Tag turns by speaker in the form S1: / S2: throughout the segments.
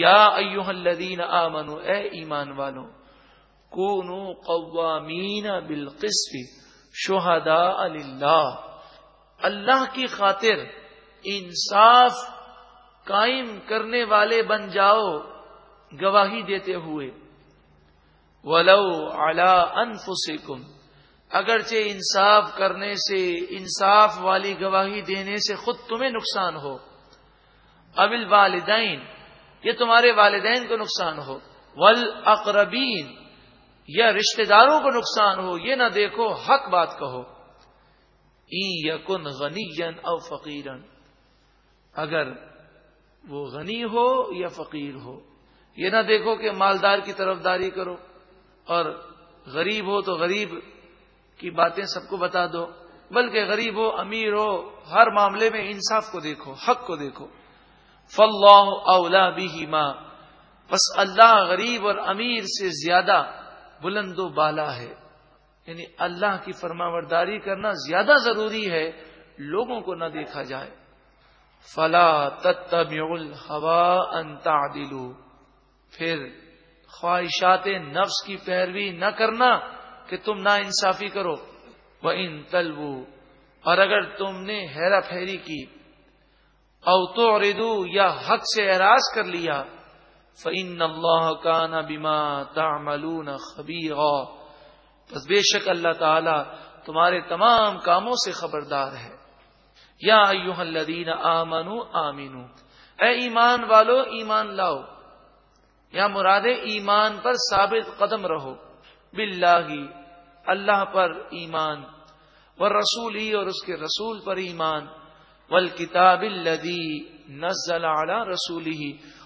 S1: یا ایوہ الذین آمنو اے ایمان والو کونو قوامین بالقسط شہداء للہ۔ اللہ کی خاطر انصاف قائم کرنے والے بن جاؤ، گواہی دیتے ہوئے۔ ولو علی انفسکم اگرچہ انصاف کرنے سے، انصاف والی گواہی دینے سے خود تمہیں نقصان ہو۔ ابل والدین یہ تمہارے والدین کو نقصان ہو۔ ول اقربین یا رشتے داروں کو نقصان ہو، یہ نہ دیکھو، حق بات کہو۔ یقن غنی او فقیرن اگر وہ غنی ہو یا فقیر ہو، یہ نہ دیکھو کہ مالدار کی طرف داری کرو۔ اور غریب ہو تو غریب کی باتیں سب کو بتا دو، بلکہ غریب ہو، امیر ہو، ہر معاملے میں انصاف کو دیکھو، حق کو دیکھو۔ فلاح اولا بھی ماں بس اللہ غریب اور امیر سے زیادہ بلند و بالا ہے. یعنی اللہ کی فرما برداری کرنا زیادہ ضروری ہے، لوگوں کو نہ دیکھا جائے. فلا الحوا انتا دلو پھر خواہشات نفس کی پیروی نہ کرنا کہ تم نا انصافی کرو. وہ ان تلو اور اگر تم نے ہیرا پھیری کی او تو ردو یا حق سے اعراض کر لیا فعن اللہ کا نہ بیما تاملون خبیر بس بے شک اللہ تعالی تمہارے تمام کاموں سے خبردار ہے۔ یا ایوہ الذین آمنو آمینو اے ایمان والو، ایمان لاؤ۔ یا مراد ایمان پر ثابت قدم رہو۔ باللہ، اللہ پر ایمان۔ و رسول ہی اور اس کے رسول پر ایمان۔ ول کتاب الدی نزل علی رسول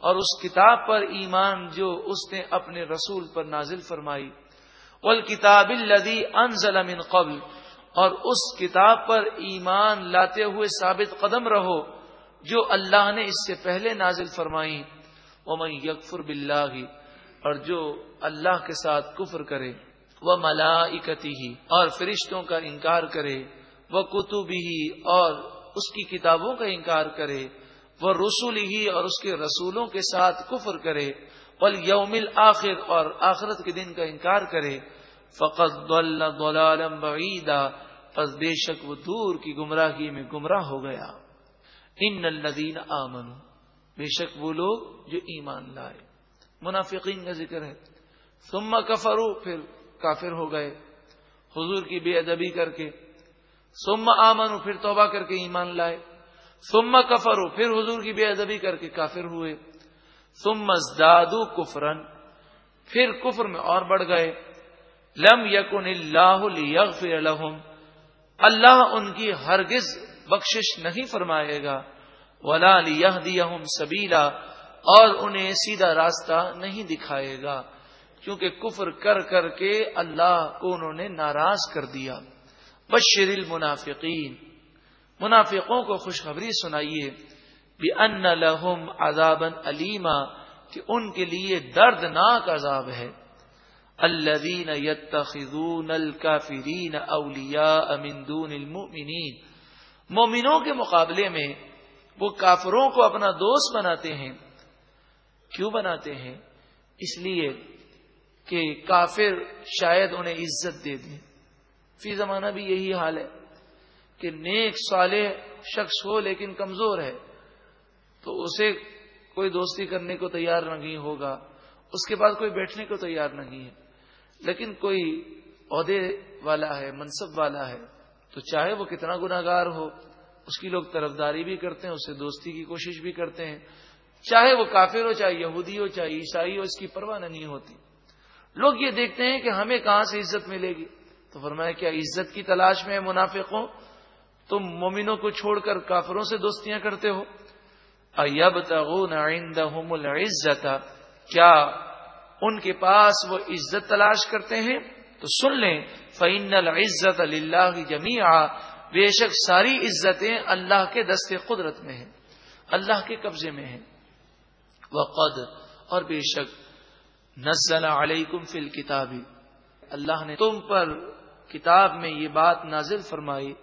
S1: اور اس کتاب پر ایمان جو اس نے اپنے رسول پر نازل فرمائی۔ ول کتاب الدی انزل من قبل، اور اس کتاب پر ایمان لاتے ہوئے ثابت قدم رہو، جو اللہ نے اس سے پہلے نازل فرمائی۔ وہ میں یکفر بلّہ اور جو اللہ کے ساتھ کفر کرے۔ وہ ملاکتی اور فرشتوں کا انکار کرے۔ وہ کتبی ہی اور اس کی کتابوں کا انکار کرے، وہ رسول ہی اور اس کے رسولوں کے ساتھ کفر کرے پل یوم آخر اور آخرت کے دن کا انکار کرے۔ فقط بعیدا، پس بے شک وہ دور کی گمراہی میں گمراہ ہو گیا۔ ان الذین آمن بے شک وہ لوگ جو ایمان لائے۔ منافقین کا ذکر ہے۔ ثم کفرو پھر کافر ہو گئے۔ حضور کی بے ادبی کر کے۔ سم آمن پھر توبہ کر کے ایمان لائے۔ سم کفر پھر حضور کی بے ادبی کر کے کافر ہوئے۔ سم مزدادو کفرن پھر کفر میں اور بڑھ گئے۔ لم یقن اللہ لہم اللہ ان کی ہرگز بخشش نہیں فرمائے گا۔ ولا لیہدیہم سبیلا، اور انہیں سیدھا راستہ نہیں دکھائے گا۔ کیونکہ کفر کر کر کے اللہ کو انہوں نے ناراض کر دیا۔ بشر المنافقین۔ منافقوں کو خوشخبری سنائیے۔ بھی ان لہم عذاب علیما کہ ان کے لیے دردناک عذاب ہے۔ الذین یتخذون الکافرین اولیاء من دون المؤمنین۔ مومنوں کے مقابلے میں وہ کافروں کو اپنا دوست بناتے ہیں۔ کیوں بناتے ہیں؟ اس لیے کہ کافر شاید انہیں عزت دے دیں۔ فی زمانہ بھی یہی حال ہے کہ نیک صالح شخص ہو لیکن کمزور ہے، تو اسے کوئی دوستی کرنے کو تیار نہیں ہوگا، اس کے بعد کوئی بیٹھنے کو تیار نہیں ہے۔ لیکن کوئی عہدے والا ہے، منصب والا ہے، تو چاہے وہ کتنا گناگار ہو، اس کی لوگ طرفداری بھی کرتے ہیں، اسے دوستی کی کوشش بھی کرتے ہیں۔ چاہے وہ کافر ہو، چاہے یہودی ہو، چاہے عیسائی ہو، اس کی پرواہ نہیں ہوتی۔ لوگ یہ دیکھتے ہیں کہ ہمیں کہاں سے عزت ملے گی؟ تو فرمایا کیا عزت کی تلاش میں منافق ہو تم مومنوں کو چھوڑ کر کافروں سے دوستیاں کرتے ہو؟ اب تغون العزت، کیا ان کے پاس وہ عزت تلاش کرتے ہیں؟ تو سن لیں فعین العزت اللہ جمی بے شک ساری عزتیں اللہ کے دست قدرت میں ہیں، اللہ کے قبضے میں ہیں۔ وہ اور بے شک، نزل علیکم فی الکتابی اللہ نے تم پر کتاب میں یہ بات نازل فرمائی،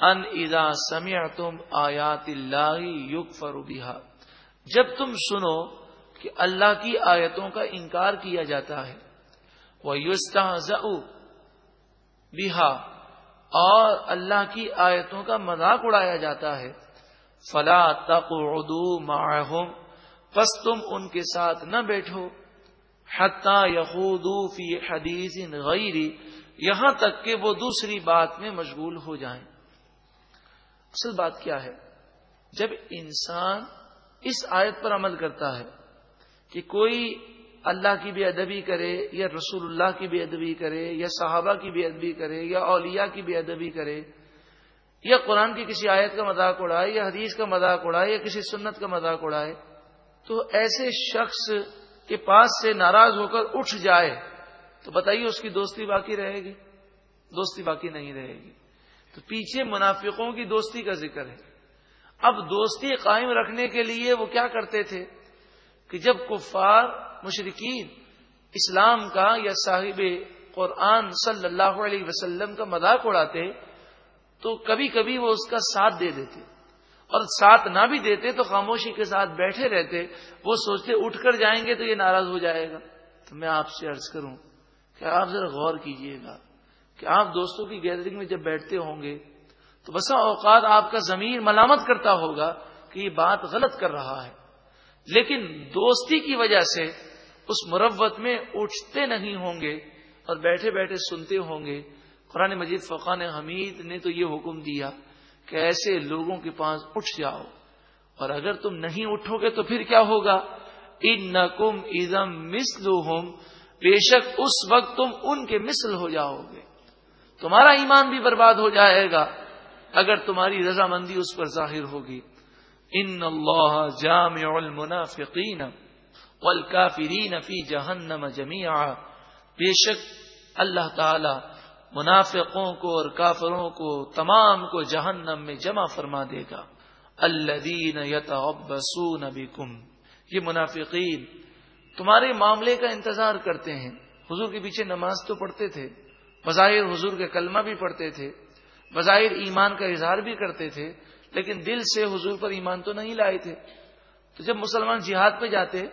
S1: ان اذا سمعتم آیات اللہ یکفر بها۔ جب تم سنو کہ اللہ کی آیتوں کا انکار کیا جاتا ہے وہ یوستا بہا اور اللہ کی آیتوں کا مذاق اڑایا جاتا ہے، فلا تک اردو پس تم ان کے ساتھ نہ بیٹھو۔ حتہ یہودو فی حدیث غیری، یہاں تک کہ وہ دوسری بات میں مشغول ہو جائیں۔ اصل بات کیا ہے؟ جب انسان اس آیت پر عمل کرتا ہے کہ کوئی اللہ کی بھی ادبی کرے، یا رسول اللہ کی بھی ادبی کرے، یا صحابہ کی بھی ادبی کرے، یا اولیاء کی بھی ادبی کرے، یا قرآن کی کسی آیت کا مذاق اڑائے، یا حدیث کا مذاق اڑائے، یا کسی سنت کا مذاق اڑائے، تو ایسے شخص کے پاس سے ناراض ہو کر اٹھ جائے، تو بتائیے اس کی دوستی باقی رہے گی؟ دوستی باقی نہیں رہے گی۔ تو پیچھے منافقوں کی دوستی کا ذکر ہے۔ اب دوستی قائم رکھنے کے لیے وہ کیا کرتے تھے؟ کہ جب کفار مشرقین اسلام کا یا صاحب قرآن صلی اللہ علیہ وسلم کا مذاق اڑاتے، تو کبھی کبھی وہ اس کا ساتھ دے دیتے۔ اور ساتھ نہ بھی دیتے تو خاموشی کے ساتھ بیٹھے رہتے، وہ سوچتے اٹھ کر جائیں گے تو یہ ناراض ہو جائے گا۔ تو میں آپ سے عرض کروں کہ آپ ذرا غور کیجیے گا کہ آپ دوستوں کی گیدرنگ میں جب بیٹھتے ہوں گے تو بسا اوقات آپ کا ضمیر ملامت کرتا ہوگا کہ یہ بات غلط کر رہا ہے۔ لیکن دوستی کی وجہ سے اس مروت میں اٹھتے نہیں ہوں گے اور بیٹھے بیٹھے سنتے ہوں گے۔ قرآن مجید فقان حمید نے تو یہ حکم دیا۔ کہ ایسے لوگوں کے پاس اٹھ جاؤ؟ اور اگر تم نہیں اٹھو گے تو پھر کیا ہوگا؟ ان نقم ادم بے شک اس وقت تم ان کے مثل ہو جاؤ گے۔ تمہارا ایمان بھی برباد ہو جائے گا اگر تمہاری رضامندی اس پر ظاہر ہوگی۔ ان اللہ جامع المنافقین والکافرین فی جہنم جميعا بے شک اللہ تعالی منافقوں کو اور کافروں کو تمام کو جہنم میں جمع فرما دے گا۔ الذین یتعبسون بکم۔ یہ منافقین تمہارے معاملے کا انتظار کرتے ہیں۔ حضور کے پیچھے نماز تو پڑھتے تھے، بظاہر حضور کے کلمہ بھی پڑھتے تھے، بظاہر ایمان کا اظہار بھی کرتے تھے، لیکن دل سے حضور پر ایمان تو نہیں لائے تھے۔ تو جب مسلمان جہاد پہ جاتے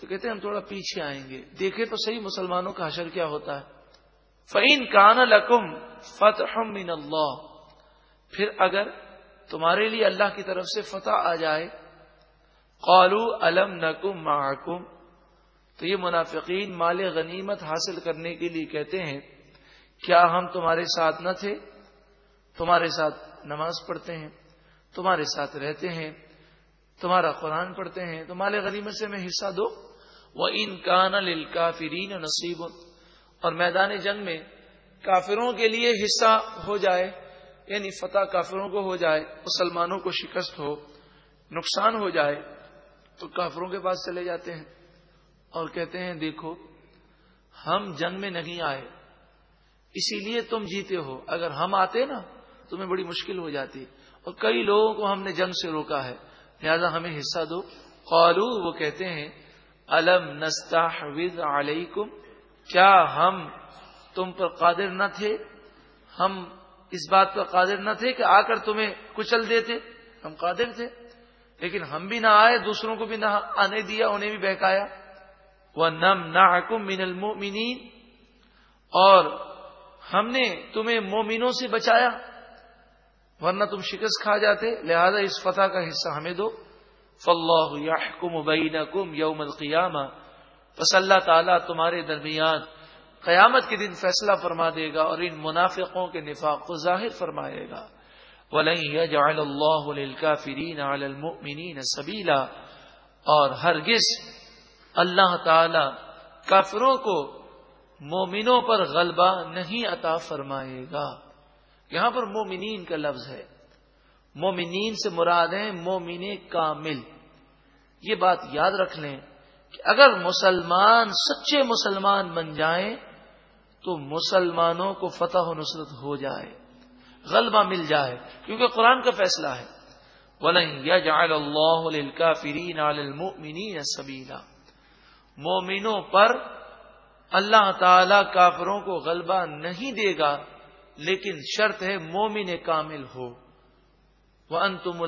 S1: تو کہتے ہم تھوڑا پیچھے آئیں گے۔ دیکھے تو صحیح مسلمانوں کا حشر کیا ہوتا ہے۔ فعین کان لکم فتح من اللہ پھر اگر تمہارے لیے اللہ کی طرف سے فتح آ جائے قالو الم نکم محکم تو یہ منافقین مال غنیمت حاصل کرنے کے لیے کہتے ہیں، کیا ہم تمہارے ساتھ نہ تھے؟ تمہارے ساتھ نماز پڑھتے ہیں، تمہارے ساتھ رہتے ہیں، تمہارا قرآن پڑھتے ہیں، تو مال غنیمت سے میں حصہ دو۔ وہ ان کان کافرین نصیب اور میدان جنگ میں کافروں کے لیے حصہ ہو جائے یعنی فتح کافروں کو ہو جائے، مسلمانوں کو شکست ہو، نقصان ہو جائے، تو کافروں کے پاس چلے جاتے ہیں اور کہتے ہیں، دیکھو، ہم جنگ میں نہیں آئے، اسی لیے تم جیتے ہو۔ اگر ہم آتے نا، تمہیں بڑی مشکل ہو جاتی۔ اور کئی لوگوں کو ہم نے جنگ سے روکا ہے۔ لہذا ہمیں حصہ دو۔ قالو، وہ کہتے ہیں، الم نستا علیکم کیا ہم تم پر قادر نہ تھے؟ ہم اس بات پر قادر نہ تھے کہ آ کر تمہیں کچل دیتے؟ ہم قادر تھے۔ لیکن ہم بھی نہ آئے، دوسروں کو بھی نہ آنے دیا، انہیں بھی بہکایا۔ وہ نم نہ حکم من المنین اور ہم نے تمہیں مومنوں سے بچایا، ورنہ تم شکست کھا جاتے۔ لہذا اس فتح کا حصہ ہمیں دو۔ فلاح یحکم بینکم یوم القیامہ بس اللہ تعالیٰ تمہارے درمیان قیامت کے دن فیصلہ فرما دے گا اور ان منافقوں کے نفاق کو ظاہر فرمائے گا۔ سبیلا اور ہرگز اللہ تعالی کافروں کو مومنوں پر غلبہ نہیں عطا فرمائے گا۔ یہاں پر مومنین کا لفظ ہے۔ مومنین سے مراد ہے مومن کامل۔ یہ بات یاد رکھ لیں۔ کہ اگر مسلمان سچے مسلمان بن جائیں تو مسلمانوں کو فتح و نصرت ہو جائے، غلبہ مل جائے، کیونکہ قرآن کا فیصلہ ہے۔ سبیلا مومنوں پر اللہ تعالی کافروں کو غلبہ نہیں دے گا، لیکن شرط ہے مومن کامل ہو۔ وہ ان تم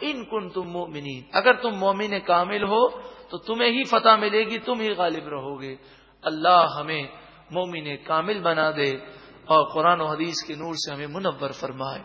S1: ان کن تم مومنی اگر تم مومن کامل ہو تو تمہیں ہی فتح ملے گی، تم ہی غالب رہو گے۔ اللہ ہمیں مومن کامل بنا دے اور قرآن و حدیث کے نور سے ہمیں منور فرمائے۔